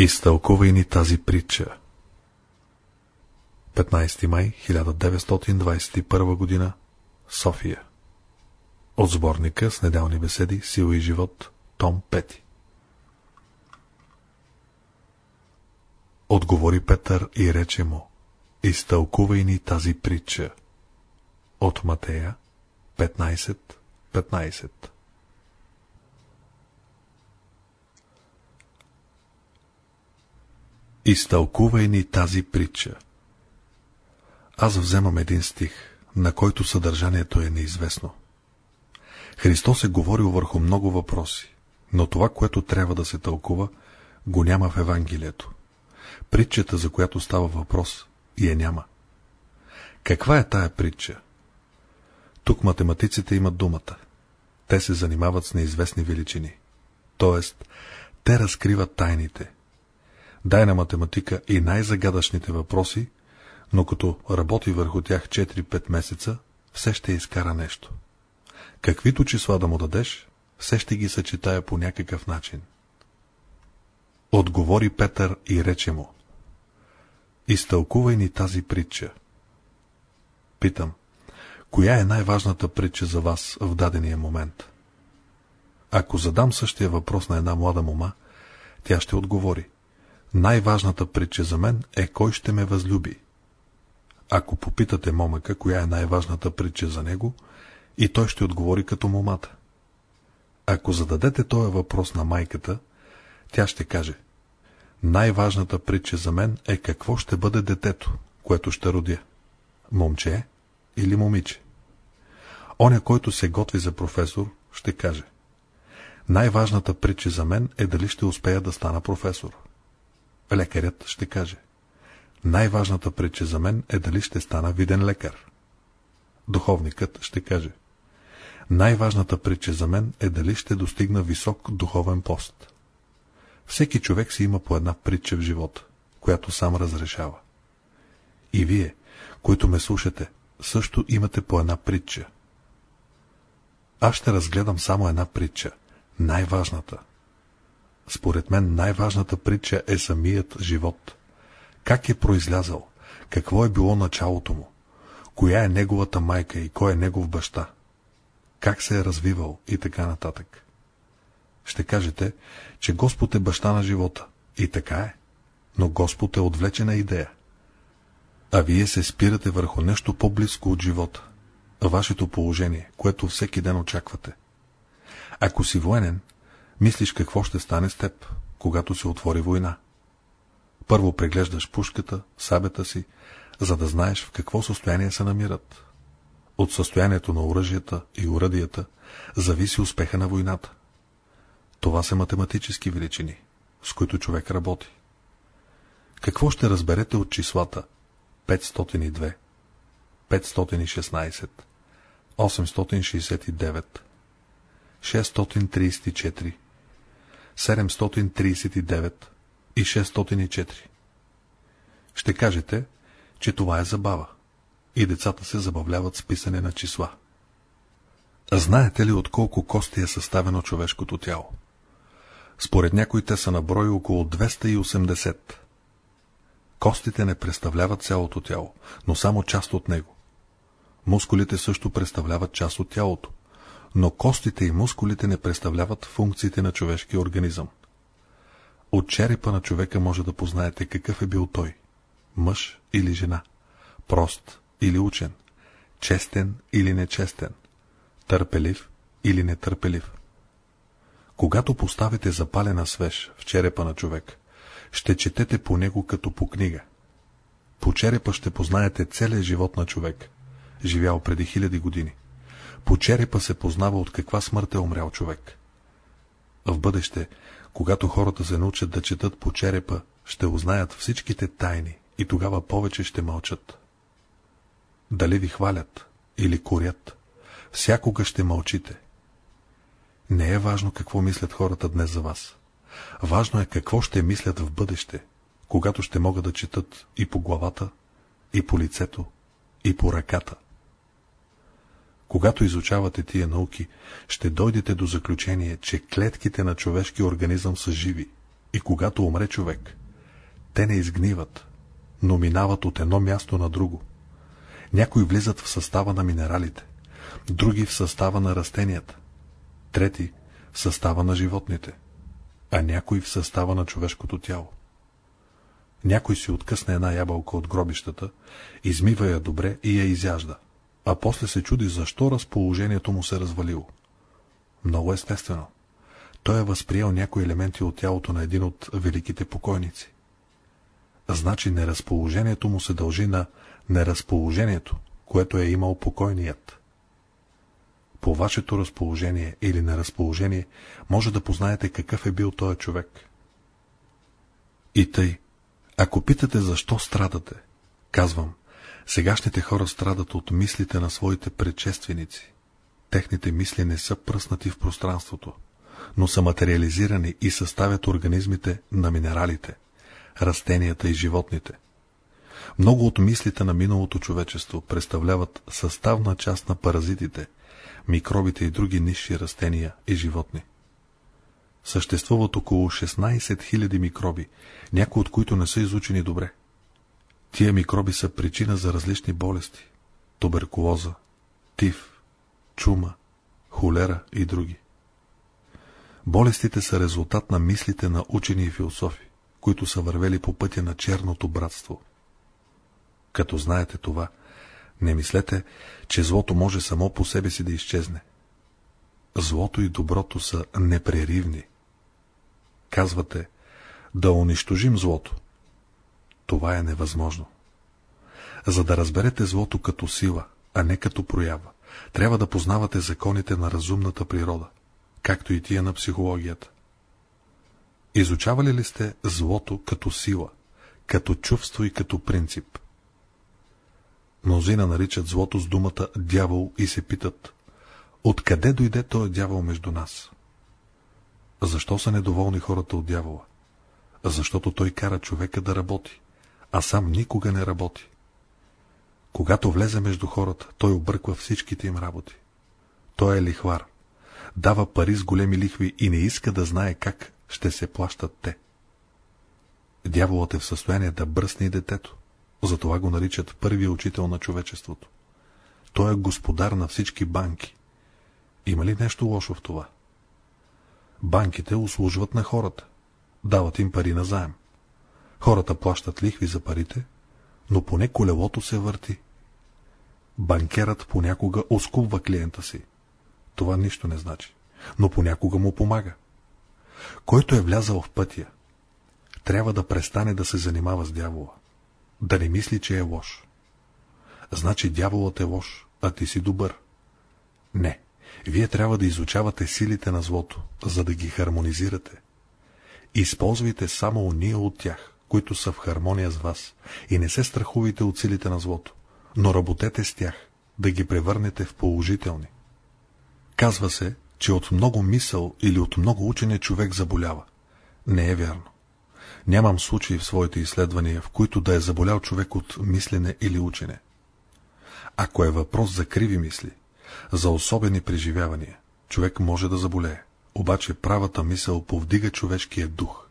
Изтълкувай ни тази притча. 15 май 1921 година София От сборника с неделни беседи Сила и живот Том 5 Отговори Петър и рече му Изтълкувай ни тази притча. От Матея 15.15 15. Изтълкувай ни тази притча. Аз вземам един стих, на който съдържанието е неизвестно. Христос е говорил върху много въпроси, но това, което трябва да се тълкува, го няма в Евангелието. Притчата, за която става въпрос, и я няма. Каква е тая притча? Тук математиците имат думата. Те се занимават с неизвестни величини. Тоест, те разкриват тайните. Дай на математика и най-загадъчните въпроси, но като работи върху тях 4-5 месеца, все ще изкара нещо. Каквито числа да му дадеш, все ще ги съчетая по някакъв начин. Отговори Петър и рече му. Изтълкувай ни тази притча. Питам, коя е най-важната притча за вас в дадения момент? Ако задам същия въпрос на една млада мома, тя ще отговори. Най-важната притча за мен е кой ще ме възлюби. Ако попитате момъка, коя е най-важната притча за него, и той ще отговори като момата. Ако зададете този въпрос на майката, тя ще каже – най-важната притча за мен е какво ще бъде детето, което ще родя. Момче или момиче. Оня, който се готви за професор, ще каже. Най-важната притча за мен е дали ще успея да стана професор. Лекарят ще каже. Най-важната притча за мен е дали ще стана виден лекар. Духовникът ще каже. Най-важната притча за мен е дали ще достигна висок духовен пост. Всеки човек си има по една притча в живота, която сам разрешава. И вие, които ме слушате, също имате по една притча. Аз ще разгледам само една притча, най-важната. Според мен най-важната притча е самият живот. Как е произлязал, какво е било началото му, коя е неговата майка и кой е негов баща, как се е развивал и така нататък. Ще кажете, че Господ е баща на живота. И така е. Но Господ е отвлечена идея. А вие се спирате върху нещо по-близко от живота. Вашето положение, което всеки ден очаквате. Ако си военен, мислиш какво ще стане с теб, когато се отвори война. Първо преглеждаш пушката, сабета си, за да знаеш в какво състояние се намират. От състоянието на оръжията и уръдията зависи успеха на войната. Това са математически величини, с които човек работи. Какво ще разберете от числата 502, 516, 869, 634, 739 и 604? Ще кажете, че това е забава и децата се забавляват с писане на числа. Знаете ли от колко кости е съставено човешкото тяло? Според някои те са на брой около 280. Костите не представляват цялото тяло, но само част от него. Мускулите също представляват част от тялото, но костите и мускулите не представляват функциите на човешкия организъм. От черепа на човека може да познаете какъв е бил той – мъж или жена, прост или учен, честен или нечестен, търпелив или нетърпелив. Когато поставите запалена свеж в черепа на човек, ще четете по него като по книга. По черепа ще познаете целият живот на човек, живял преди хиляди години. По черепа се познава от каква смърт е умрял човек. В бъдеще, когато хората се научат да четат по черепа, ще узнаят всичките тайни и тогава повече ще мълчат. Дали ви хвалят или корят, всякога ще мълчите – не е важно какво мислят хората днес за вас. Важно е какво ще мислят в бъдеще, когато ще могат да четат и по главата, и по лицето, и по ръката. Когато изучавате тия науки, ще дойдете до заключение, че клетките на човешки организъм са живи И когато умре човек, те не изгниват, но минават от едно място на друго. Някои влизат в състава на минералите, други в състава на растенията, трети в състава на животните, а някои в състава на човешкото тяло. Някой си откъсне една ябълка от гробищата, измива я добре и я изяжда, а после се чуди защо разположението му се развалило. Много естествено. Той е възприел някои елементи от тялото на един от великите покойници. Значи неразположението му се дължи на неразположението, което е имал покойният. По вашето разположение или неразположение може да познаете какъв е бил този човек. И тъй, ако питате защо страдате, казвам, сегашните хора страдат от мислите на своите предшественици. Техните мисли не са пръснати в пространството, но са материализирани и съставят организмите на минералите, растенията и животните. Много от мислите на миналото човечество представляват съставна част на паразитите, микробите и други нисши растения и животни. Съществуват около 16 000 микроби, някои от които не са изучени добре. Тия микроби са причина за различни болести – туберкулоза, тиф, чума, холера и други. Болестите са резултат на мислите на учени и философи, които са вървели по пътя на черното братство. Като знаете това, не мислете, че злото може само по себе си да изчезне. Злото и доброто са непреривни. Казвате, да унищожим злото. Това е невъзможно. За да разберете злото като сила, а не като проява, трябва да познавате законите на разумната природа, както и тия на психологията. Изучавали ли сте злото като сила, като чувство и като принцип? Мнозина наричат злото с думата дявол и се питат, откъде дойде този дявол между нас? Защо са недоволни хората от дявола? Защото той кара човека да работи, а сам никога не работи. Когато влезе между хората, той обърква всичките им работи. Той е лихвар. Дава пари с големи лихви и не иска да знае как ще се плащат те. Дяволът е в състояние да бръсне и детето. Затова го наричат първия учител на човечеството. Той е господар на всички банки. Има ли нещо лошо в това? Банките услужват на хората. Дават им пари на заем. Хората плащат лихви за парите, но поне колелото се върти. Банкерът понякога оскубва клиента си. Това нищо не значи, но понякога му помага. Който е влязал в пътя, трябва да престане да се занимава с дявола, да не мисли, че е лош. Значи дяволът е лош, а ти си добър. Не, вие трябва да изучавате силите на злото, за да ги хармонизирате. Използвайте само уния от тях, които са в хармония с вас, и не се страхувайте от силите на злото, но работете с тях, да ги превърнете в положителни. Казва се, че от много мисъл или от много учене човек заболява. Не е вярно. Нямам случаи в своите изследвания, в които да е заболял човек от мислене или учене. Ако е въпрос за криви мисли, за особени преживявания, човек може да заболее, обаче правата мисъл повдига човешкия дух.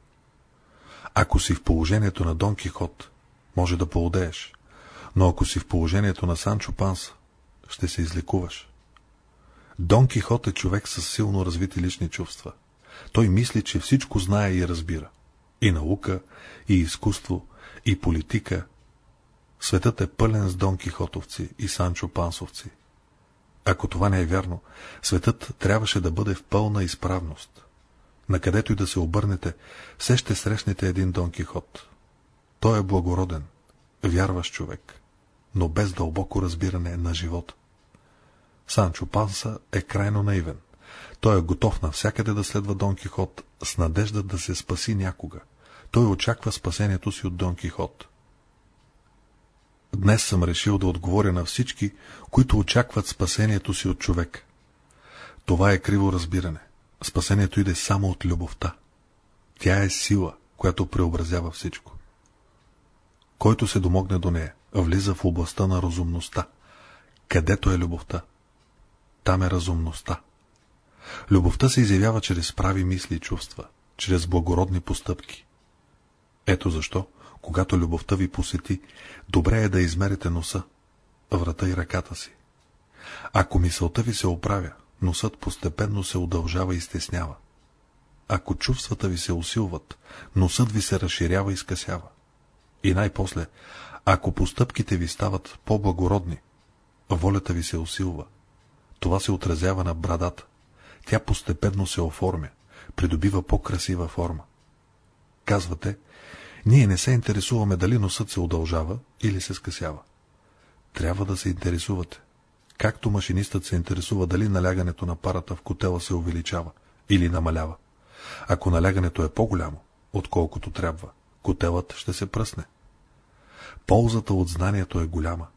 Ако си в положението на Дон Кихот, може да поудееш, но ако си в положението на Санчо Панса, ще се излекуваш. Дон Кихот е човек с силно развити лични чувства. Той мисли, че всичко знае и разбира. И наука, и изкуство, и политика. Светът е пълен с Дон Кихотовци и Санчо Пансовци. Ако това не е вярно, светът трябваше да бъде в пълна изправност. Накъдето и да се обърнете, все ще срещнете един Дон Кихот. Той е благороден, вярващ човек, но без дълбоко разбиране на живота. Санчо Панса е крайно наивен. Той е готов навсякъде да следва Дон Кихот с надежда да се спаси някога. Той очаква спасението си от Дон Кихот. Днес съм решил да отговоря на всички, които очакват спасението си от човек. Това е криво разбиране. Спасението иде само от любовта. Тя е сила, която преобразява всичко. Който се домогне до нея, влиза в областта на разумността. Където е любовта? Там е разумността. Любовта се изявява чрез прави мисли и чувства, чрез благородни постъпки. Ето защо, когато любовта ви посети, добре е да измерите носа, врата и ръката си. Ако мисълта ви се оправя, носът постепенно се удължава и стеснява. Ако чувствата ви се усилват, носът ви се разширява и скъсява. И най-после, ако постъпките ви стават по-благородни, волята ви се усилва. Това се отразява на брадата. Тя постепенно се оформя, придобива по-красива форма. Казвате, ние не се интересуваме дали носът се удължава или се скъсява. Трябва да се интересувате. Както машинистът се интересува дали налягането на парата в котела се увеличава или намалява. Ако налягането е по-голямо, отколкото трябва, котелът ще се пръсне. Ползата от знанието е голяма.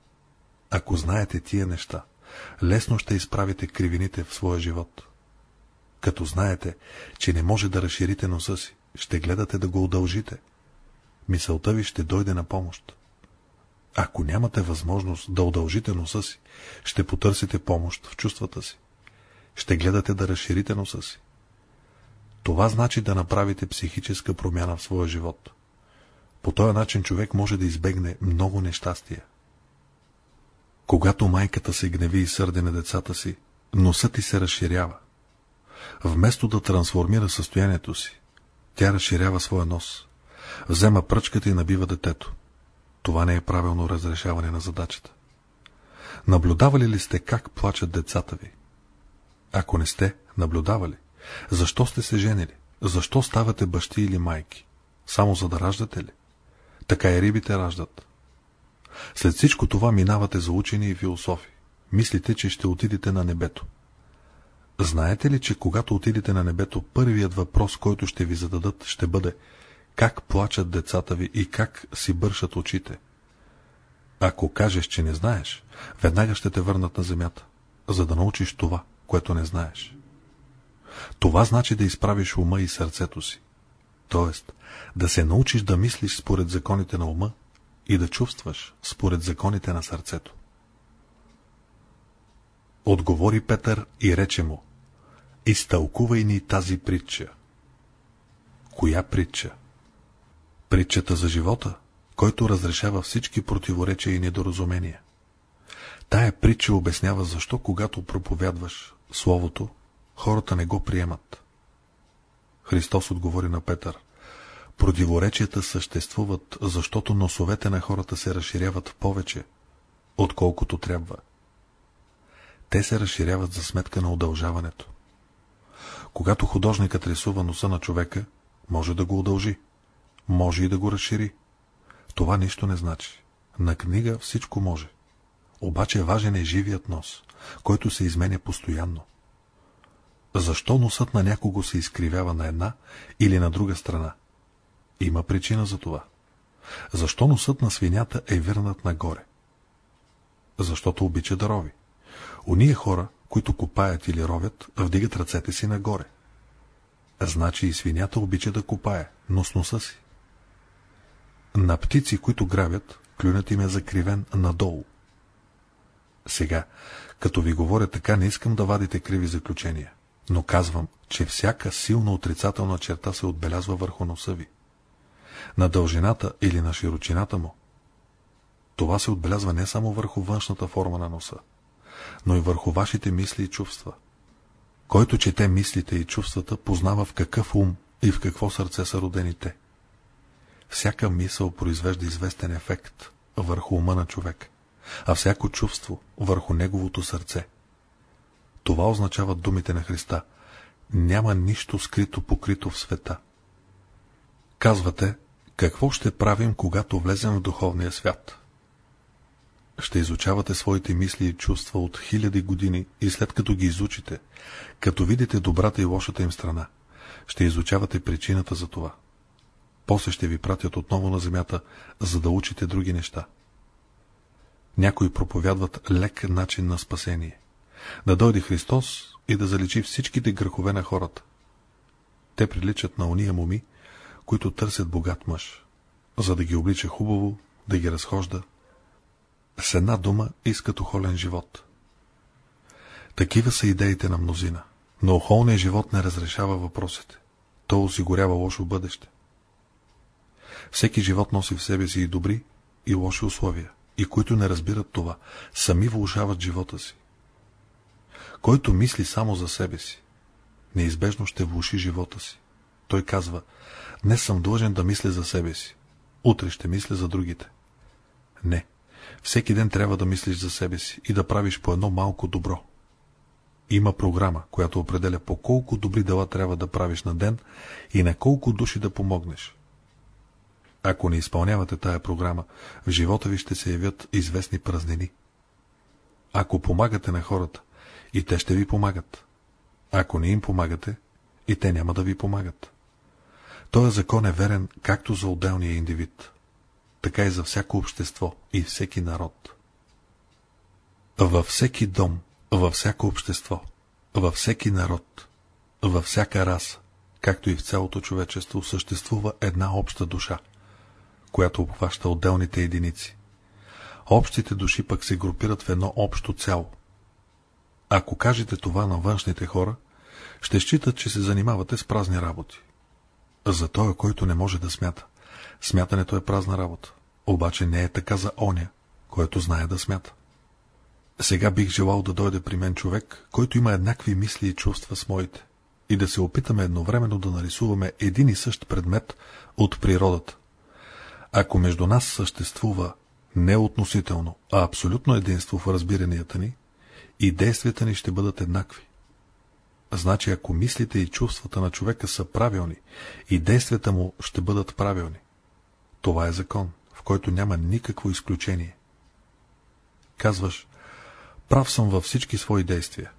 Ако знаете тия неща, лесно ще изправите кривините в своя живот. Като знаете, че не може да разширите носа си, ще гледате да го удължите. Мисълта ви ще дойде на помощ. Ако нямате възможност да удължите носа си, ще потърсите помощ в чувствата си. Ще гледате да разширите носа си. Това значи да направите психическа промяна в своя живот. По този начин човек може да избегне много нещастия. Когато майката се гневи и сърде на децата си, носът ти се разширява. Вместо да трансформира състоянието си, тя разширява своя нос, взема пръчката и набива детето. Това не е правилно разрешаване на задачата. Наблюдавали ли сте как плачат децата ви? Ако не сте наблюдавали, защо сте се женили? Защо ставате бащи или майки? Само за да раждате ли? Така и рибите раждат. След всичко това минавате за учени и философи. Мислите, че ще отидете на небето. Знаете ли, че когато отидете на небето, първият въпрос, който ще ви зададат, ще бъде как плачат децата ви и как си бършат очите? Ако кажеш, че не знаеш, веднага ще те върнат на земята, за да научиш това, което не знаеш. Това значи да изправиш ума и сърцето си. Тоест, да се научиш да мислиш според законите на ума и да чувстваш според законите на сърцето. Отговори Петър и рече му, изтълкувай ни тази притча. Коя притча? Притчата за живота, който разрешава всички противоречия и недоразумения. Тая притча обяснява защо, когато проповядваш Словото, хората не го приемат. Христос отговори на Петър. Противоречията съществуват, защото носовете на хората се разширяват повече, отколкото трябва. Те се разширяват за сметка на удължаването. Когато художникът рисува носа на човека, може да го удължи, може и да го разшири. Това нищо не значи. На книга всичко може. Обаче важен е живият нос, който се изменя постоянно. Защо носът на някого се изкривява на една или на друга страна? Има причина за това. Защо носът на свинята е върнат нагоре? Защото обича да рови. Уния хора, които копаят или ровят, вдигат ръцете си нагоре. Значи и свинята обича да копае, но с носа си. На птици, които грабят, клюнат им е закривен надолу. Сега, като ви говоря така, не искам да вадите криви заключения, но казвам, че всяка силна отрицателна черта се отбелязва върху носа ви. На дължината или на широчината му. Това се отбелязва не само върху външната форма на носа, но и върху вашите мисли и чувства. Който чете мислите и чувствата, познава в какъв ум и в какво сърце са родени те. Всяка мисъл произвежда известен ефект върху ума на човек, а всяко чувство върху неговото сърце. Това означават думите на Христа. Няма нищо скрито покрито в света. Казвате, какво ще правим, когато влезем в духовния свят? Ще изучавате своите мисли и чувства от хиляди години и след като ги изучите, като видите добрата и лошата им страна, ще изучавате причината за това. После ще ви пратят отново на земята, за да учите други неща. Някои проповядват лек начин на спасение. Да дойде Христос и да заличи всичките грехове на хората. Те приличат на уния моми, които търсят богат мъж, за да ги облича хубаво, да ги разхожда. С една дума искат охолен живот. Такива са идеите на мнозина, но охолният живот не разрешава въпросите. то осигурява лошо бъдеще. Всеки живот носи в себе си и добри, и лоши условия, и които не разбират това, сами влушават живота си. Който мисли само за себе си, неизбежно ще влуши живота си. Той казва, днес съм длъжен да мисля за себе си, утре ще мисля за другите. Не, всеки ден трябва да мислиш за себе си и да правиш по едно малко добро. Има програма, която определя по колко добри дела трябва да правиш на ден и на колко души да помогнеш. Ако не изпълнявате тая програма, в живота ви ще се явят известни празнини. Ако помагате на хората, и те ще ви помагат. Ако не им помагате, и те няма да ви помагат. Този закон е верен както за отделния индивид, така и за всяко общество и всеки народ. Във всеки дом, във всяко общество, във всеки народ, във всяка раса, както и в цялото човечество, съществува една обща душа, която обхваща отделните единици. Общите души пък се групират в едно общо цяло. Ако кажете това на външните хора, ще считат, че се занимавате с празни работи. За той, който не може да смята. Смятането е празна работа. Обаче не е така за оня, който знае да смята. Сега бих желал да дойде при мен човек, който има еднакви мисли и чувства с моите, и да се опитаме едновременно да нарисуваме един и същ предмет от природата. Ако между нас съществува не относително, а абсолютно единство в разбиранията ни, и действията ни ще бъдат еднакви. Значи, ако мислите и чувствата на човека са правилни и действията му ще бъдат правилни, това е закон, в който няма никакво изключение. Казваш, прав съм във всички свои действия.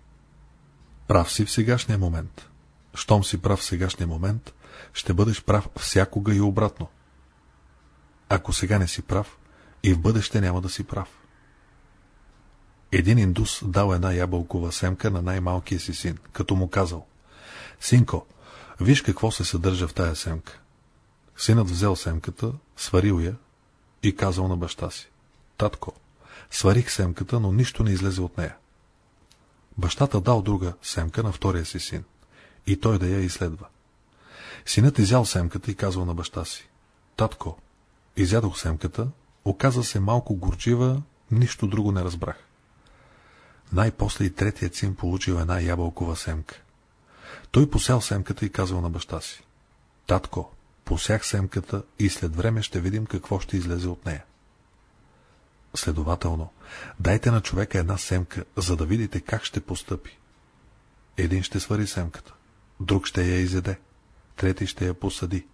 Прав си в сегашния момент. Щом си прав в сегашния момент, ще бъдеш прав всякога и обратно. Ако сега не си прав, и в бъдеще няма да си прав. Един индус дал една ябълкова семка на най-малкия си син, като му казал Синко, виж какво се съдържа в тая семка. Синът взел семката, сварил я и казал на баща си Татко, сварих семката, но нищо не излезе от нея. Бащата дал друга семка на втория си син и той да я изследва. Синът изял семката и казал на баща си Татко, изядох семката, оказа се малко горчива, нищо друго не разбрах. Най-после и третият син получил една ябълкова семка. Той посял семката и казал на баща си. Татко, посях семката и след време ще видим какво ще излезе от нея. Следователно, дайте на човека една семка, за да видите как ще постъпи. Един ще свари семката, друг ще я изеде, трети ще я посади.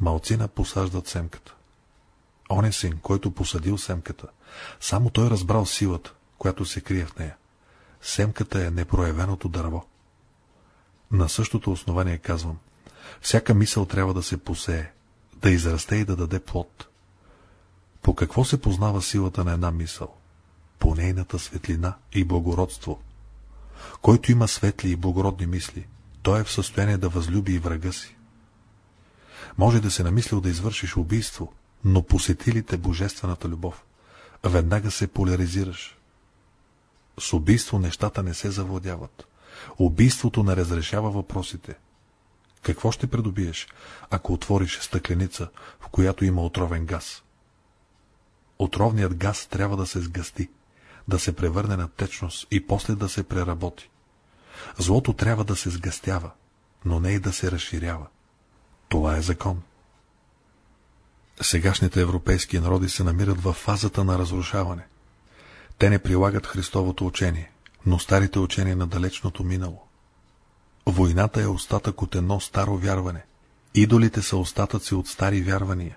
Малцина посаждат семката. Он син, който посадил семката, само той разбрал силата, която се крие в нея. Семката е непроявеното дърво. На същото основание казвам, всяка мисъл трябва да се посее, да израсте и да даде плод. По какво се познава силата на една мисъл? По нейната светлина и благородство. Който има светли и благородни мисли, той е в състояние да възлюби и врага си. Може да се намислил да извършиш убийство, но посетилите божествената любов. Веднага се поляризираш. С убийство нещата не се завладяват. Убийството не разрешава въпросите. Какво ще придобиеш, ако отвориш стъкленица, в която има отровен газ? Отровният газ трябва да се сгъсти, да се превърне на течност и после да се преработи. Злото трябва да се сгъстява, но не и да се разширява. Това е закон. Сегашните европейски народи се намират в фазата на разрушаване. Те не прилагат Христовото учение, но старите учения на далечното минало. Войната е остатък от едно старо вярване. Идолите са остатъци от стари вярвания.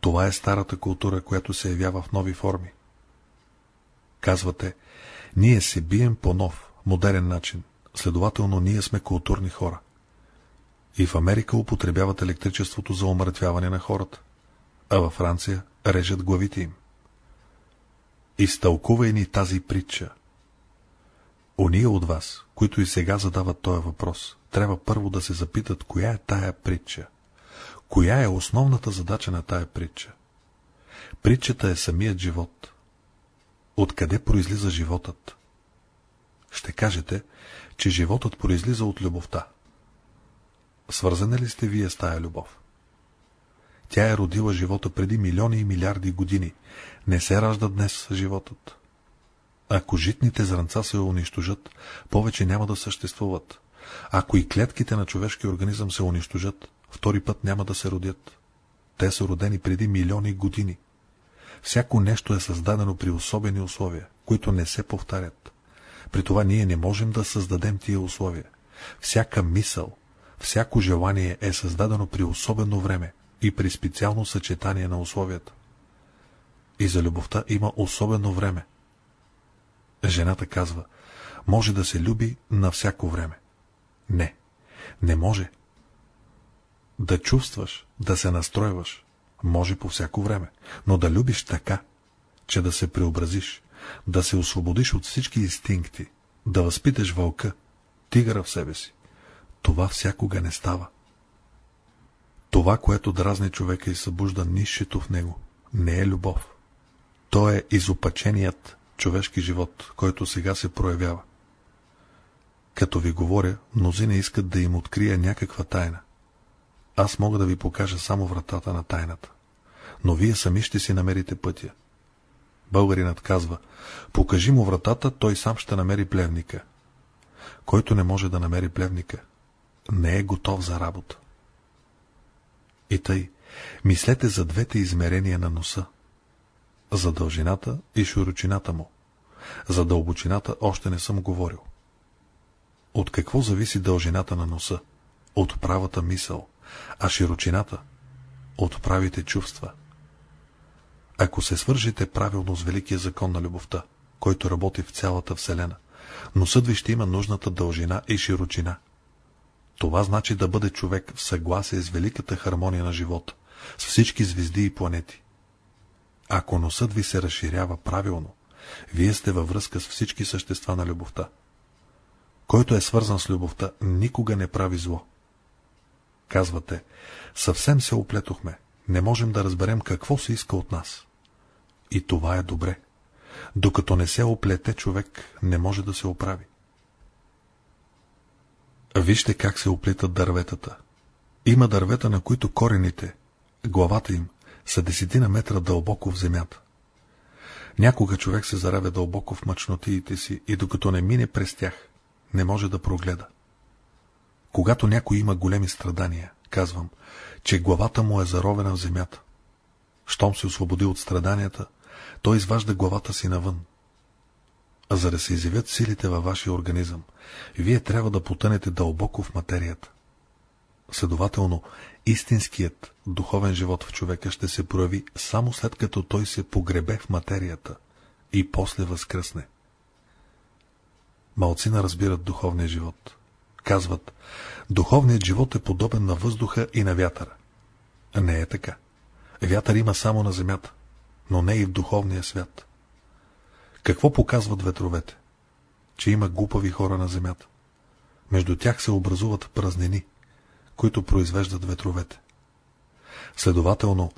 Това е старата култура, която се явява в нови форми. Казвате, ние се бием по нов, модерен начин, следователно ние сме културни хора. И в Америка употребяват електричеството за омъртвяване на хората, а във Франция режат главите им. Изтълкувай ни тази притча. Ония от вас, които и сега задават този въпрос, трябва първо да се запитат, коя е тая притча. Коя е основната задача на тая притча? Притчата е самият живот. Откъде произлиза животът? Ще кажете, че животът произлиза от любовта. Свързани ли сте вие с тая любов? Тя е родила живота преди милиони и милиарди години. Не се ражда днес животът. Ако житните зранца се унищожат, повече няма да съществуват. Ако и клетките на човешкия организъм се унищожат, втори път няма да се родят. Те са родени преди милиони години. Всяко нещо е създадено при особени условия, които не се повтарят. При това ние не можем да създадем тия условия. Всяка мисъл, всяко желание е създадено при особено време и при специално съчетание на условията. И за любовта има особено време. Жената казва, може да се люби на всяко време. Не, не може. Да чувстваш, да се настройваш, може по всяко време, но да любиш така, че да се преобразиш, да се освободиш от всички инстинкти, да възпиташ вълка, тигъра в себе си, това всякога не става. Това, което дразни човека и събужда нището в него, не е любов. То е изопаченият човешки живот, който сега се проявява. Като ви говоря, мнозина искат да им открия някаква тайна. Аз мога да ви покажа само вратата на тайната. Но вие сами ще си намерите пътя. Българинът казва, покажи му вратата, той сам ще намери плевника. Който не може да намери плевника, не е готов за работа. И тъй, мислете за двете измерения на носа. За дължината и широчината му. За дълбочината още не съм говорил. От какво зависи дължината на носа? От правата мисъл, а широчината? От правите чувства. Ако се свържете правилно с великия закон на любовта, който работи в цялата Вселена, носът ви ще има нужната дължина и широчина. Това значи да бъде човек в съгласие с великата хармония на живота, с всички звезди и планети. Ако носът ви се разширява правилно, вие сте във връзка с всички същества на любовта. Който е свързан с любовта, никога не прави зло. Казвате, съвсем се оплетохме, не можем да разберем какво се иска от нас. И това е добре. Докато не се оплете човек, не може да се оправи. Вижте как се оплитат дърветата. Има дървета, на които корените, главата им, са десетина метра дълбоко в земята. Някога човек се заравя дълбоко в мъчнотиите си и докато не мине през тях, не може да прогледа. Когато някой има големи страдания, казвам, че главата му е заровена в земята. Щом се освободи от страданията, той изважда главата си навън. А за да се изявят силите във вашия организъм, вие трябва да потънете дълбоко в материята. Следователно, истинският духовен живот в човека ще се прояви само след като той се погребе в материята и после възкръсне. Малцина разбират духовния живот. Казват, духовният живот е подобен на въздуха и на вятъра. Не е така. Вятър има само на земята, но не и в духовния свят. Какво показват ветровете? Че има глупави хора на земята. Между тях се образуват празнини, които произвеждат ветровете. Следователно,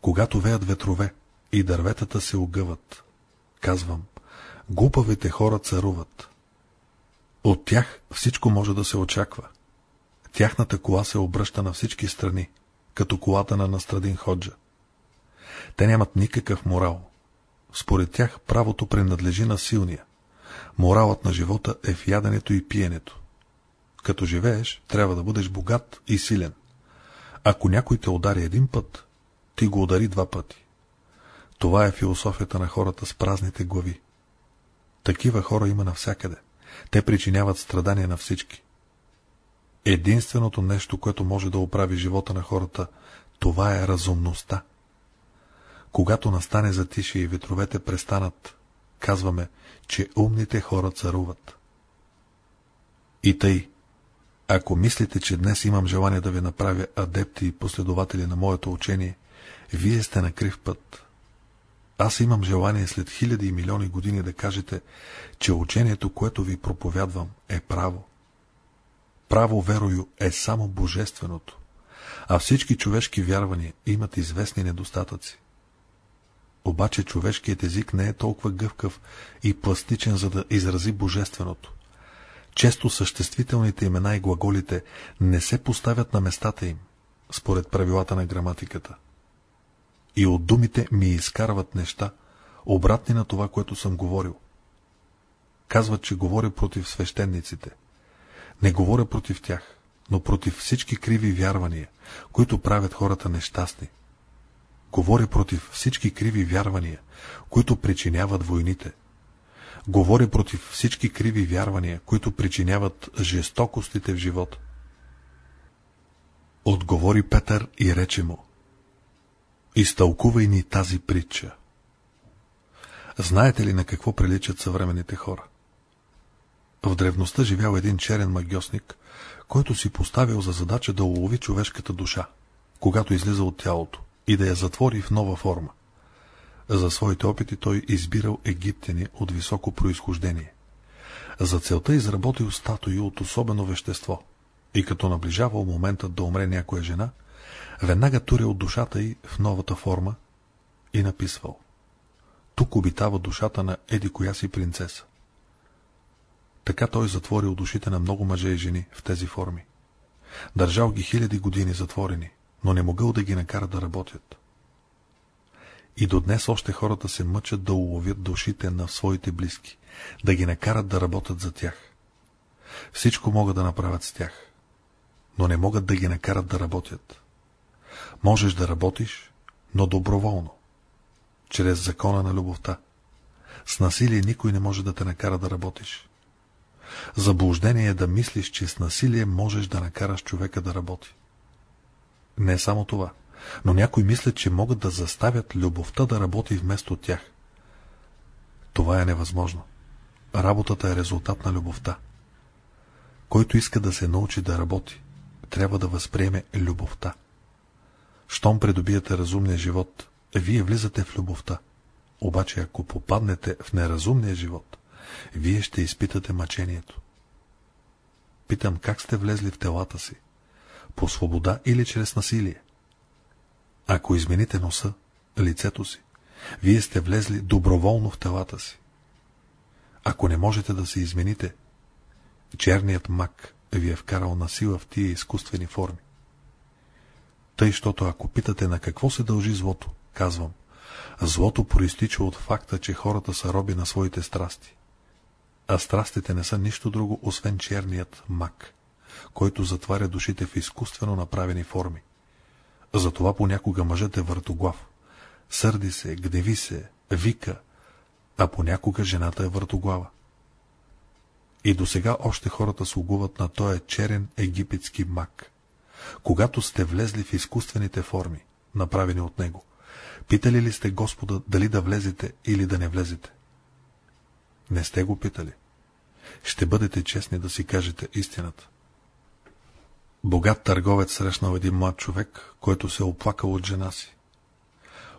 когато веят ветрове и дърветата се огъват, казвам, глупавите хора царуват. От тях всичко може да се очаква. Тяхната кола се обръща на всички страни, като колата на Настрадин Ходжа. Те нямат никакъв морал. Според тях правото принадлежи на силния. Моралът на живота е в яденето и пиенето. Като живееш, трябва да бъдеш богат и силен. Ако някой те удари един път, ти го удари два пъти. Това е философията на хората с празните глави. Такива хора има навсякъде. Те причиняват страдания на всички. Единственото нещо, което може да оправи живота на хората, това е разумността. Когато настане затишие и ветровете престанат, казваме, че умните хора царуват. И тъй, ако мислите, че днес имам желание да ви направя адепти и последователи на моето учение, вие сте на крив път. Аз имам желание след хиляди и милиони години да кажете, че учението, което ви проповядвам, е право. Право верою е само божественото, а всички човешки вярвания имат известни недостатъци. Обаче човешкият език не е толкова гъвкав и пластичен, за да изрази божественото. Често съществителните имена и глаголите не се поставят на местата им, според правилата на граматиката. И от думите ми изкарват неща, обратни на това, което съм говорил. Казват, че говоря против свещениците. Не говоря против тях, но против всички криви вярвания, които правят хората нещастни. Говоря против всички криви вярвания, които причиняват войните. Говоря против всички криви вярвания, които причиняват жестокостите в живота. Отговори Петър и рече му. Изтълкувай ни тази притча. Знаете ли на какво приличат съвременните хора? В древността живял един черен магиосник, който си поставил за задача да улови човешката душа, когато излиза от тялото, и да я затвори в нова форма. За своите опити той избирал египтяни от високо происхождение. За целта изработил статуи от особено вещество и като наближавал моментът да умре някоя жена, веднага турил душата й в новата форма и написвал. Тук обитава душата на еди коя си принцеса. Така той затворил душите на много мъже и жени в тези форми. Държал ги хиляди години затворени, но не могъл да ги накара да работят. И до днес още хората се мъчат да уловят душите на своите близки, да ги накарат да работят за тях. Всичко могат да направят с тях, но не могат да ги накарат да работят. Можеш да работиш, но доброволно, чрез закона на любовта. С насилие никой не може да те накара да работиш. Заблуждение е да мислиш, че с насилие можеш да накараш човека да работи. Не е само това, но някои мислят, че могат да заставят любовта да работи вместо тях. Това е невъзможно. Работата е резултат на любовта. Който иска да се научи да работи, трябва да възприеме любовта. Щом придобиете разумния живот, вие влизате в любовта. Обаче ако попаднете в неразумния живот, вие ще изпитате мъчението. Питам, как сте влезли в телата си? По свобода или чрез насилие? Ако измените носа, лицето си, вие сте влезли доброволно в телата си. Ако не можете да се измените, черният мак ви е вкарал на сила в тия изкуствени форми. Тъй, щото ако питате на какво се дължи злото, казвам, злото проистича от факта, че хората са роби на своите страсти. А страстите не са нищо друго, освен черният мак, който затваря душите в изкуствено направени форми. Затова понякога мъжът е въртоглав. Сърди се, гневи се, вика, а понякога жената е въртоглава. И до сега още хората слугуват на този черен египетски мак. Когато сте влезли в изкуствените форми, направени от него, питали ли сте Господа дали да влезете или да не влезете? Не сте го питали. Ще бъдете честни да си кажете истината. Богат търговец срещнал един млад човек, който се е оплакал от жена си.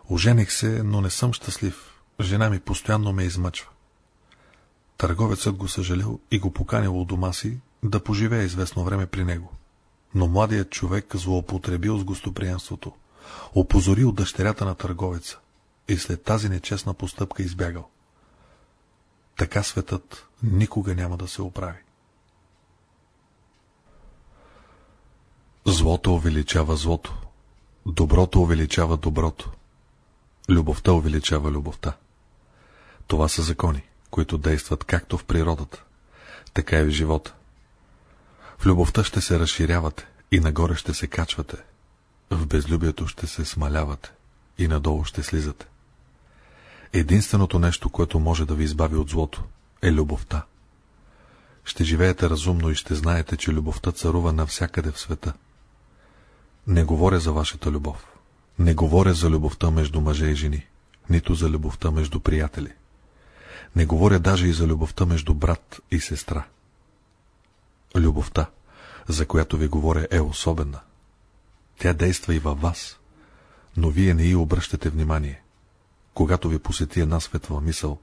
Ожених се, но не съм щастлив. Жена ми постоянно ме измъчва. Търговецът го съжалил и го поканил у дома си да поживее известно време при него. Но младият човек злоупотребил с гостоприемството, опозорил дъщерята на търговеца и след тази нечестна постъпка избягал. Така светът никога няма да се оправи. Злото увеличава злото, доброто увеличава доброто, любовта увеличава любовта. Това са закони, които действат както в природата, така и в живота. В любовта ще се разширявате и нагоре ще се качвате, в безлюбието ще се смалявате и надолу ще слизате. Единственото нещо, което може да ви избави от злото, е любовта. Ще живеете разумно и ще знаете, че любовта царува навсякъде в света. Не говоря за вашата любов. Не говоря за любовта между мъже и жени, нито за любовта между приятели. Не говоря даже и за любовта между брат и сестра. Любовта, за която ви говоря, е особена. Тя действа и във вас, но вие не й обръщате внимание. Когато ви посети една светла мисъл,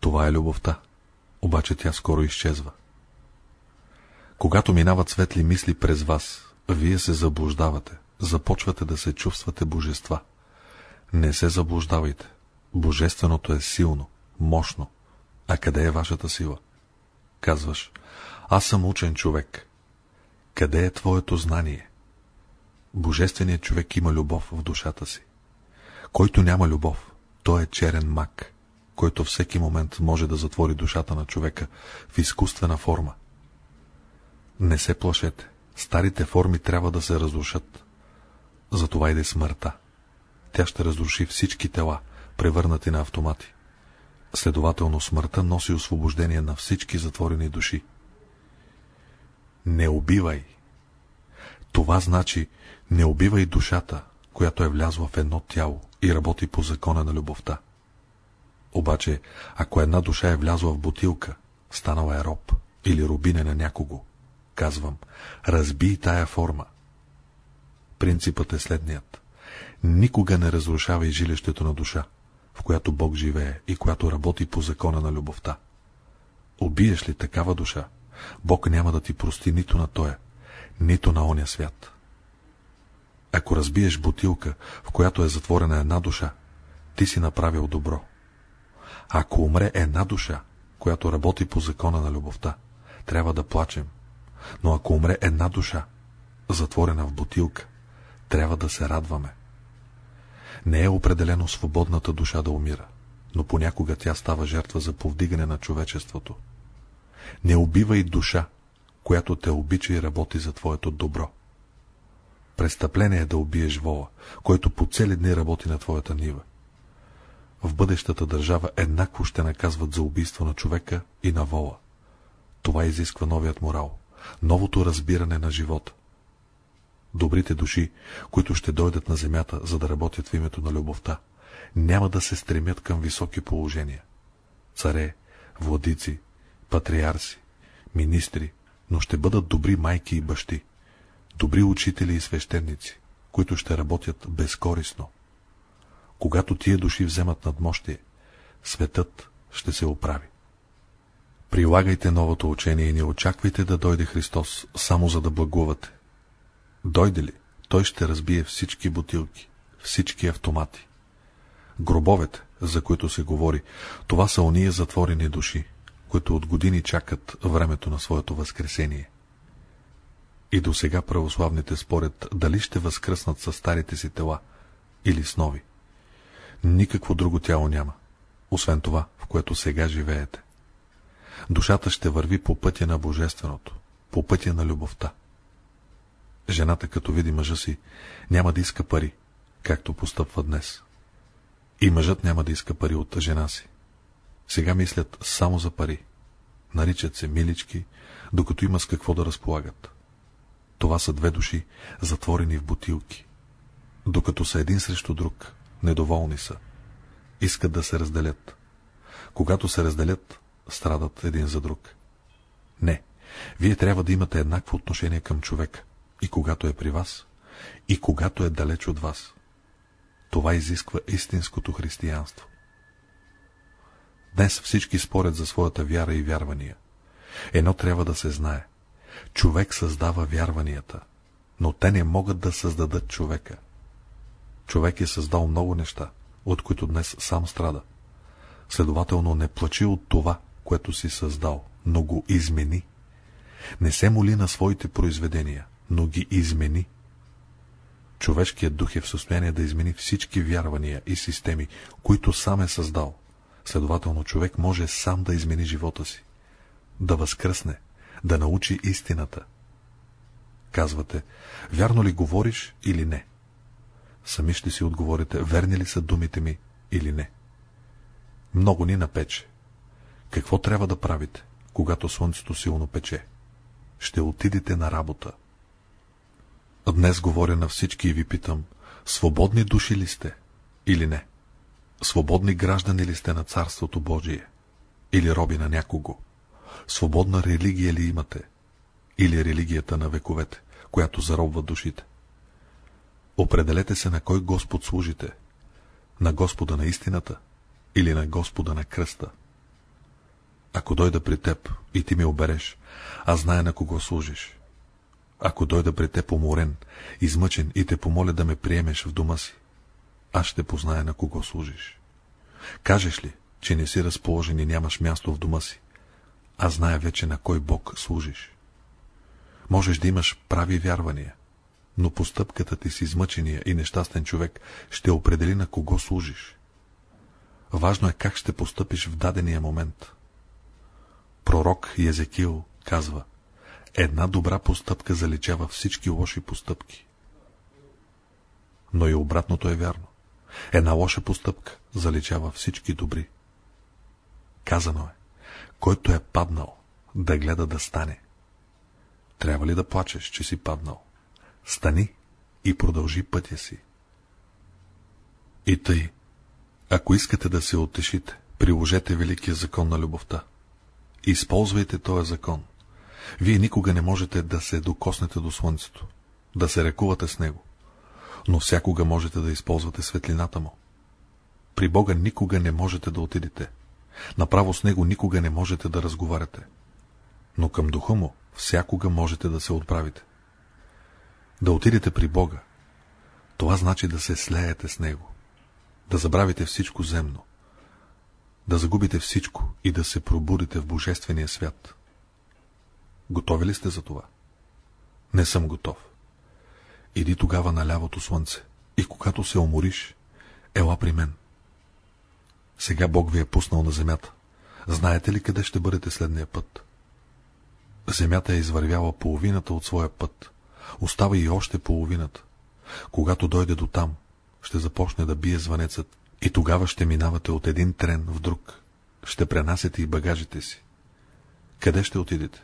това е любовта, обаче тя скоро изчезва. Когато минават светли мисли през вас, вие се заблуждавате, започвате да се чувствате божества. Не се заблуждавайте. Божественото е силно, мощно. А къде е вашата сила? Казваш, аз съм учен човек. Къде е твоето знание? Божественият човек има любов в душата си. Който няма любов, той е черен мак, който всеки момент може да затвори душата на човека в изкуствена форма. Не се плашете. Старите форми трябва да се разрушат. Затова иде смъртта. Тя ще разруши всички тела, превърнати на автомати. Следователно смъртта носи освобождение на всички затворени души. Не убивай. Това значи не убивай душата, която е влязла в едно тяло и работи по закона на любовта. Обаче, ако една душа е влязла в бутилка, станала е роб или рубине на някого, казвам, разбий тая форма. Принципът е следният. Никога не разрушавай жилището на душа, в която Бог живее и която работи по закона на любовта. Обиеш ли такава душа, Бог няма да ти прости нито на тоя, нито на оня свят. Ако разбиеш бутилка, в която е затворена една душа, ти си направил добро. Ако умре една душа, която работи по закона на любовта, трябва да плачем. Но ако умре една душа, затворена в бутилка, трябва да се радваме. Не е определено свободната душа да умира, но понякога тя става жертва за повдигане на човечеството. Не убивай душа, която те обича и работи за твоето добро. Престъпление е да убиеш вола, който по цели дни работи на твоята нива. В бъдещата държава еднакво ще наказват за убийство на човека и на вола. Това изисква новият морал, новото разбиране на живота. Добрите души, които ще дойдат на земята, за да работят в името на любовта, няма да се стремят към високи положения. Царе, владици, патриарси, министри, но ще бъдат добри майки и бащи, добри учители и свещеници, които ще работят безкорисно. Когато тия души вземат надмощие, светът ще се оправи. Прилагайте новото учение и не очаквайте да дойде Христос само за да благувате. Дойде ли, той ще разбие всички бутилки, всички автомати. Гробовете, за които се говори, това са ония затворени души, които от години чакат времето на своето възкресение. И до сега православните спорят дали ще възкръснат със старите си тела или с нови. Никакво друго тяло няма, освен това, в което сега живеете. Душата ще върви по пътя на Божественото, по пътя на любовта. Жената, като види мъжа си, няма да иска пари, както постъпва днес. И мъжът няма да иска пари от жена си. Сега мислят само за пари. Наричат се милички, докато има с какво да разполагат. Това са две души, затворени в бутилки. Докато са един срещу друг, недоволни са. Искат да се разделят. Когато се разделят, страдат един за друг. Не, вие трябва да имате еднакво отношение към човека, и когато е при вас, и когато е далеч от вас. Това изисква истинското християнство. Днес всички спорят за своята вяра и вярвания. Едно трябва да се знае. Човек създава вярванията, но те не могат да създадат човека. Човек е създал много неща, от които днес сам страда. Следователно не плачи от това, което си създал, но го измени. Не се моли на своите произведения, но ги измени. Човешкият дух е в състояние да измени всички вярвания и системи, които сам е създал. Следователно, човек може сам да измени живота си, да възкръсне, да научи истината. Казвате, вярно ли говориш или не? Сами ще си отговорите, верни ли са думите ми или не. Много ни напече. Какво трябва да правите, когато слънцето силно пече? Ще отидете на работа. Днес говоря на всички и ви питам, свободни души ли сте или не? Свободни граждани ли сте на Царството Божие? Или роби на някого? Свободна религия ли имате? Или религията на вековете, която заробва душите? Определете се на кой Господ служите. На Господа на истината или на Господа на кръста. Ако дойда при теб и ти ми обереш, аз зная на кого служиш. Ако дойда при теб уморен, измъчен и те помоля да ме приемеш в дома си, аз ще позная на кого служиш. Кажеш ли, че не си разположен и нямаш място в дома си, аз зная вече на кой Бог служиш. Можеш да имаш прави вярвания, но постъпката ти с измъчения и нещастен човек ще определи на кого служиш. Важно е как ще постъпиш в дадения момент. Пророк Езекил казва, една добра постъпка заличава всички лоши постъпки. Но и обратното е вярно. Една лоша постъпка заличава всички добри. Казано е, който е паднал, да гледа да стане. Трябва ли да плачеш, че си паднал? Стани и продължи пътя си. И тъй, ако искате да се отешите, приложете великия закон на любовта. Използвайте този закон. Вие никога не можете да се докоснете до слънцето, да се рекувате с него, но всякога можете да използвате светлината му. При Бога никога не можете да отидете. Направо с него никога не можете да разговаряте. Но към духа му всякога можете да се отправите. Да отидете при Бога. Това значи да се слеете с Него. Да забравите всичко земно. Да загубите всичко и да се пробудите в Божествения свят. Готови ли сте за това? Не съм готов. Иди тогава на лявото слънце и когато се умориш, ела при мен. Сега Бог ви е пуснал на земята. Знаете ли къде ще бъдете следния път? Земята е извървяла половината от своя път. Остава и още половината. Когато дойде до там, ще започне да бие звънецът и тогава ще минавате от един трен в друг. Ще пренасете и багажите си. Къде ще отидете?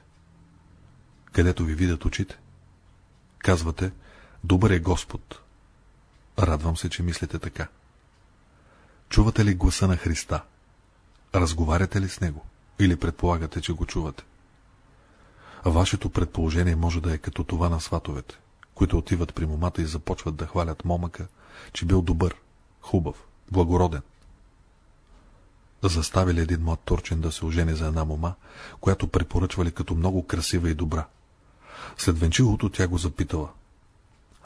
Където ви видят очите? Казвате, добър е Господ. Радвам се, че мислите така. Чувате ли гласа на Христа? Разговаряте ли с Него? Или предполагате, че го чувате? Вашето предположение може да е като това на сватовете, които отиват при момата и започват да хвалят момъка, че бил добър, хубав, благороден. Заставили един млад турчин да се ожени за една мома, която препоръчвали като много красива и добра. След венчилото тя го запитала.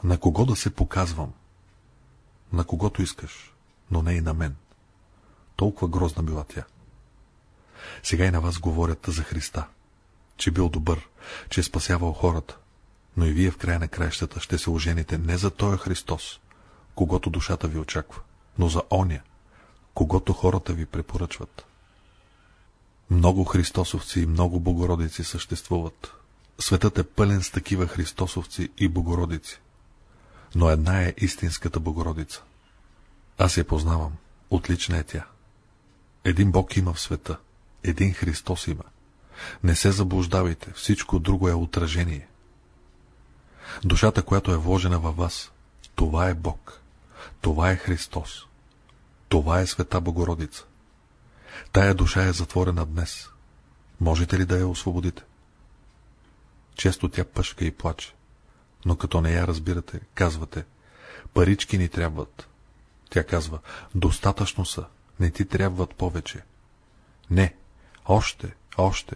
На кого да се показвам? На когото искаш, но не и на мен. Толкова грозна била тя. Сега и на вас говорят за Христа че бил добър, че е спасявал хората. Но и вие в края на краищата ще се ожените не за този Христос, когато душата ви очаква, но за оня, когато хората ви препоръчват. Много христосовци и много богородици съществуват. Светът е пълен с такива христосовци и богородици. Но една е истинската богородица. Аз я познавам. Отлична е тя. Един Бог има в света. Един Христос има. Не се заблуждавайте, всичко друго е отражение. Душата, която е вложена във вас, това е Бог. Това е Христос. Това е Света Богородица. Тая душа е затворена днес. Можете ли да я освободите? Често тя пъшка и плаче. Но като не я разбирате, казвате, парички ни трябват. Тя казва, достатъчно са, не ти трябват повече. Не, още, още.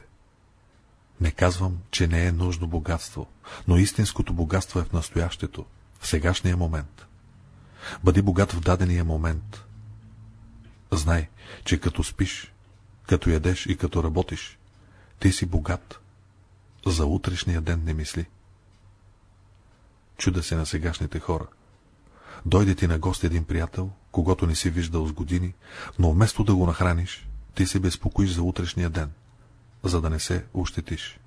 Не казвам, че не е нужно богатство, но истинското богатство е в настоящето, в сегашния момент. Бъди богат в дадения момент. Знай, че като спиш, като ядеш и като работиш, ти си богат. За утрешния ден не мисли. Чуда се на сегашните хора. Дойде ти на гост един приятел, когато не си виждал с години, но вместо да го нахраниш, ти се безпокоиш за утрешния ден за да не се ощетиш.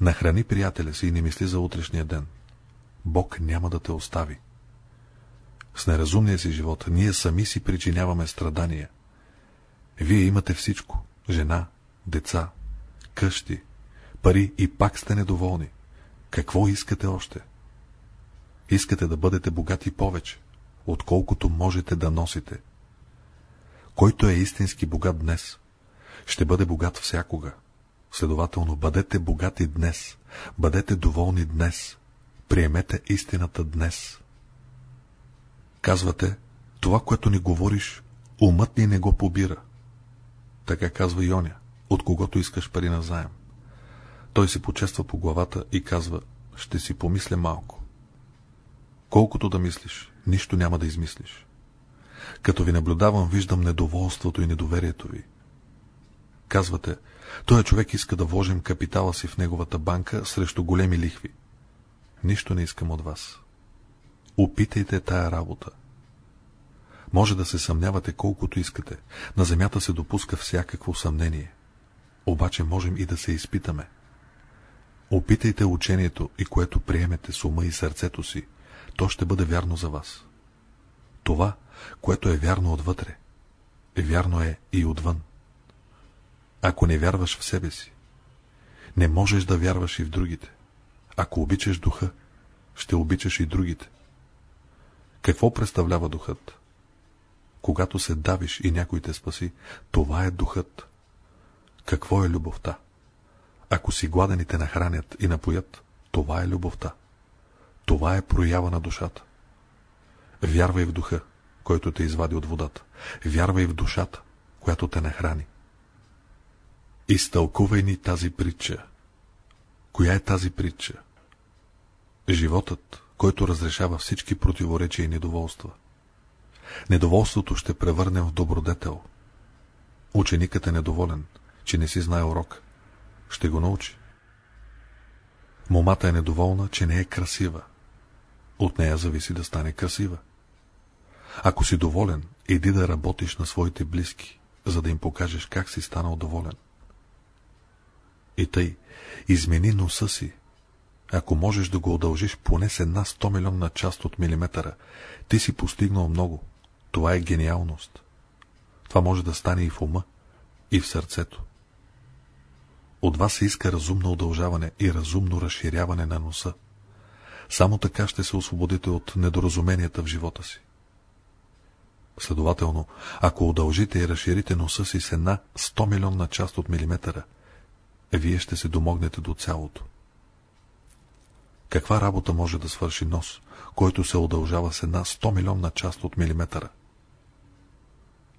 Нахрани приятеля си и не мисли за утрешния ден. Бог няма да те остави. С неразумния си живот ние сами си причиняваме страдания. Вие имате всичко – жена, деца, къщи, пари и пак сте недоволни. Какво искате още? Искате да бъдете богати повече, отколкото можете да носите. Който е истински богат днес, ще бъде богат всякога. Следователно, бъдете богати днес, бъдете доволни днес, приемете истината днес. Казвате, това, което ни говориш, умът ни не го побира. Така казва Йоня, от когото искаш пари на заем. Той се почества по главата и казва, ще си помисля малко. Колкото да мислиш, нищо няма да измислиш. Като ви наблюдавам, виждам недоволството и недоверието ви. Казвате, този човек иска да вложим капитала си в неговата банка срещу големи лихви. Нищо не искам от вас. Опитайте тая работа. Може да се съмнявате колкото искате. На земята се допуска всякакво съмнение. Обаче можем и да се изпитаме. Опитайте учението и което приемете с ума и сърцето си, то ще бъде вярно за вас. Това, което е вярно отвътре, е вярно е и отвън. Ако не вярваш в себе си, не можеш да вярваш и в другите. Ако обичаш духа, ще обичаш и другите. Какво представлява духът? Когато се давиш и някой те спаси, това е духът. Какво е любовта? Ако си гладен и те нахранят и напоят, това е любовта. Това е проява на душата. Вярвай в духа, който те извади от водата. Вярвай в душата, която те нахрани. Изтълкувай ни тази притча. Коя е тази притча? Животът, който разрешава всички противоречия и недоволства. Недоволството ще превърнем в добродетел. Ученикът е недоволен, че не си знае урок. Ще го научи. Момата е недоволна, че не е красива. От нея зависи да стане красива. Ако си доволен, иди да работиш на своите близки, за да им покажеш как си станал доволен. И тъй, измени носа си. Ако можеш да го удължиш поне с една 100 милионна част от милиметъра, ти си постигнал много. Това е гениалност. Това може да стане и в ума, и в сърцето. От вас се иска разумно удължаване и разумно разширяване на носа. Само така ще се освободите от недоразуменията в живота си. Следователно, ако удължите и разширите носа си с една 100 милионна част от милиметъра, вие ще се домогнете до цялото. Каква работа може да свърши нос, който се удължава с една 100 милионна част от милиметъра?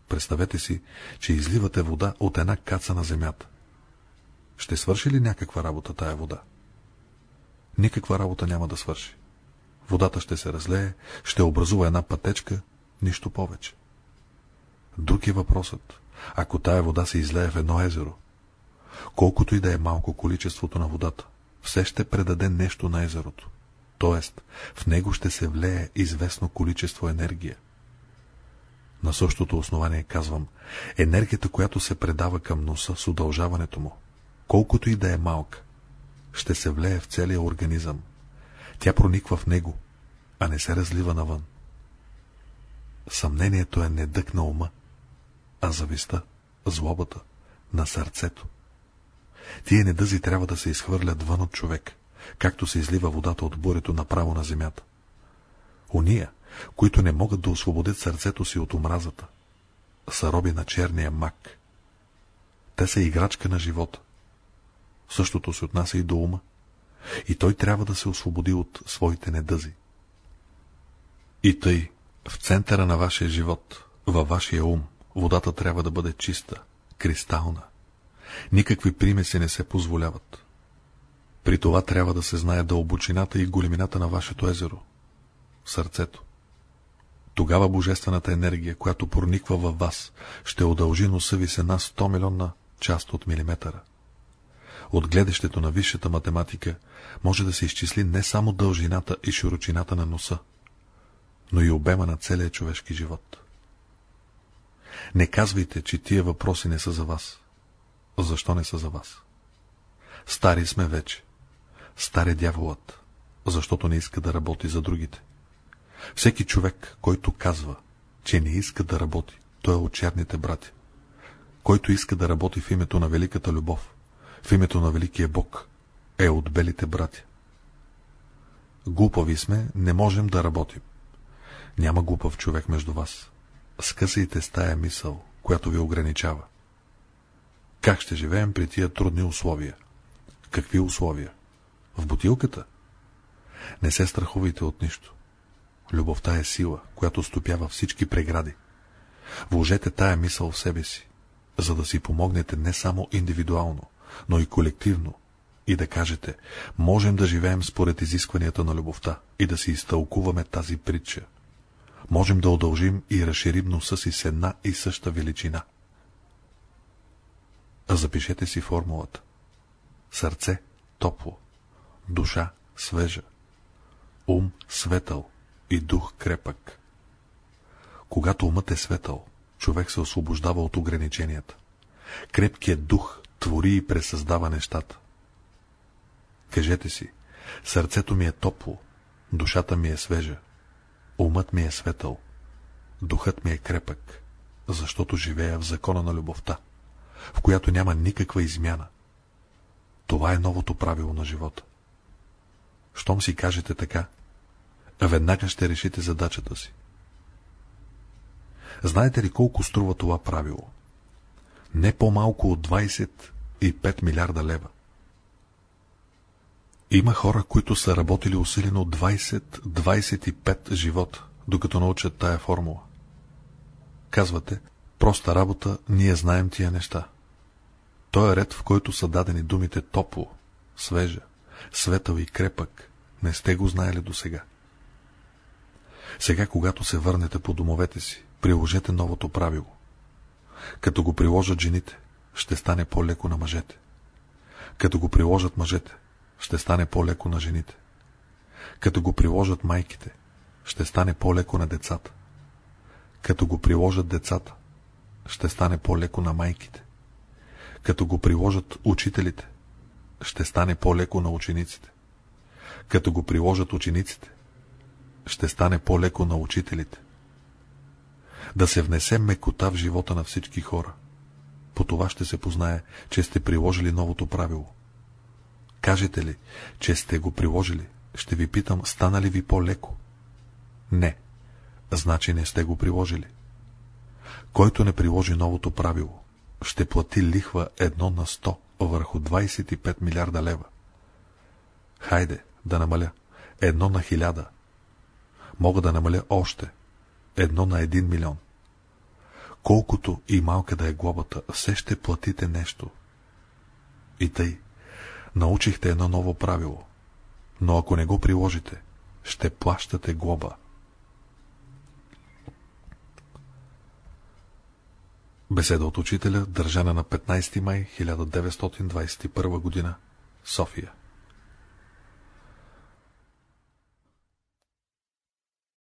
Представете си, че изливате вода от една каца на земята. Ще свърши ли някаква работа тая вода? Никаква работа няма да свърши. Водата ще се разлее, ще образува една пътечка, нищо повече. Друг е въпросът. Ако тая вода се излее в едно езеро, колкото и да е малко количеството на водата, все ще предаде нещо на езерото. Тоест, в него ще се влее известно количество енергия. На същото основание казвам, енергията, която се предава към носа с удължаването му, колкото и да е малка, ще се влее в целия организъм. Тя прониква в него, а не се разлива навън. Съмнението е недък на ума, а зависта, злобата, на сърцето. Тие недъзи трябва да се изхвърлят вън от човек, както се излива водата от бурето направо на земята. Уния, които не могат да освободят сърцето си от омразата, са роби на черния мак. Те са играчка на живота. Същото се отнася и до ума. И той трябва да се освободи от своите недъзи. И тъй, в центъра на вашия живот, във вашия ум, водата трябва да бъде чиста, кристална. Никакви примеси не се позволяват. При това трябва да се знае дълбочината и големината на вашето езеро, сърцето. Тогава божествената енергия, която прониква във вас, ще удължи носа ви с една 100 милионна част от милиметъра. От гледащето на висшата математика може да се изчисли не само дължината и широчината на носа, но и обема на целия човешки живот. Не казвайте, че тия въпроси не са за вас. Защо не са за вас? Стари сме вече. Стар е дяволът, защото не иска да работи за другите. Всеки човек, който казва, че не иска да работи, той е от черните брати. Който иска да работи в името на великата любов, в името на великия Бог, е от белите брати. Глупави сме, не можем да работим. Няма глупав човек между вас. Скъсайте с тая мисъл, която ви ограничава. Как ще живеем при тия трудни условия? Какви условия? В бутилката? Не се страхувайте от нищо. Любовта е сила, която стопява всички прегради. Вложете тая мисъл в себе си, за да си помогнете не само индивидуално, но и колективно, и да кажете, можем да живеем според изискванията на любовта и да си изтълкуваме тази притча. Можем да удължим и разширим носа си с една и съща величина. Запишете си формулата. Сърце – топло, душа – свежа, ум – светъл и дух – крепък. Когато умът е светъл, човек се освобождава от ограниченията. Крепкият дух твори и пресъздава нещата. Кажете си, сърцето ми е топло, душата ми е свежа, умът ми е светъл, духът ми е крепък, защото живея в закона на любовта, в която няма никаква измяна. Това е новото правило на живота. Щом си кажете така, веднага ще решите задачата си. Знаете ли колко струва това правило? Не по-малко от 25 милиарда лева. Има хора, които са работили усилено 20-25 живота, докато научат тая формула. Казвате, проста работа, ние знаем тия неща. Той е ред, в който са дадени думите топло, свежа, светъл и крепък. Не сте го знаели до сега. Сега, когато се върнете по домовете си, приложете новото правило. Като го приложат жените, ще стане по-леко на мъжете. Като го приложат мъжете, ще стане по-леко на жените. Като го приложат майките, ще стане по-леко на децата. Като го приложат децата, ще стане по-леко на майките. Като го приложат учителите, ще стане по-леко на учениците. Като го приложат учениците, ще стане по-леко на учителите. Да се внесе мекота в живота на всички хора. По това ще се познае, че сте приложили новото правило. Кажете ли, че сте го приложили, ще ви питам, стана ли ви по-леко? Не. Значи не сте го приложили. Който не приложи новото правило, ще плати лихва едно на 100 върху 25 милиарда лева. Хайде, да намаля. Едно на хиляда. Мога да намаля още. Едно на един милион. Колкото и малка да е глобата, все ще платите нещо. И тъй. Научихте едно ново правило. Но ако не го приложите, ще плащате глоба. Беседа от учителя, държана на 15 май 1921 г. София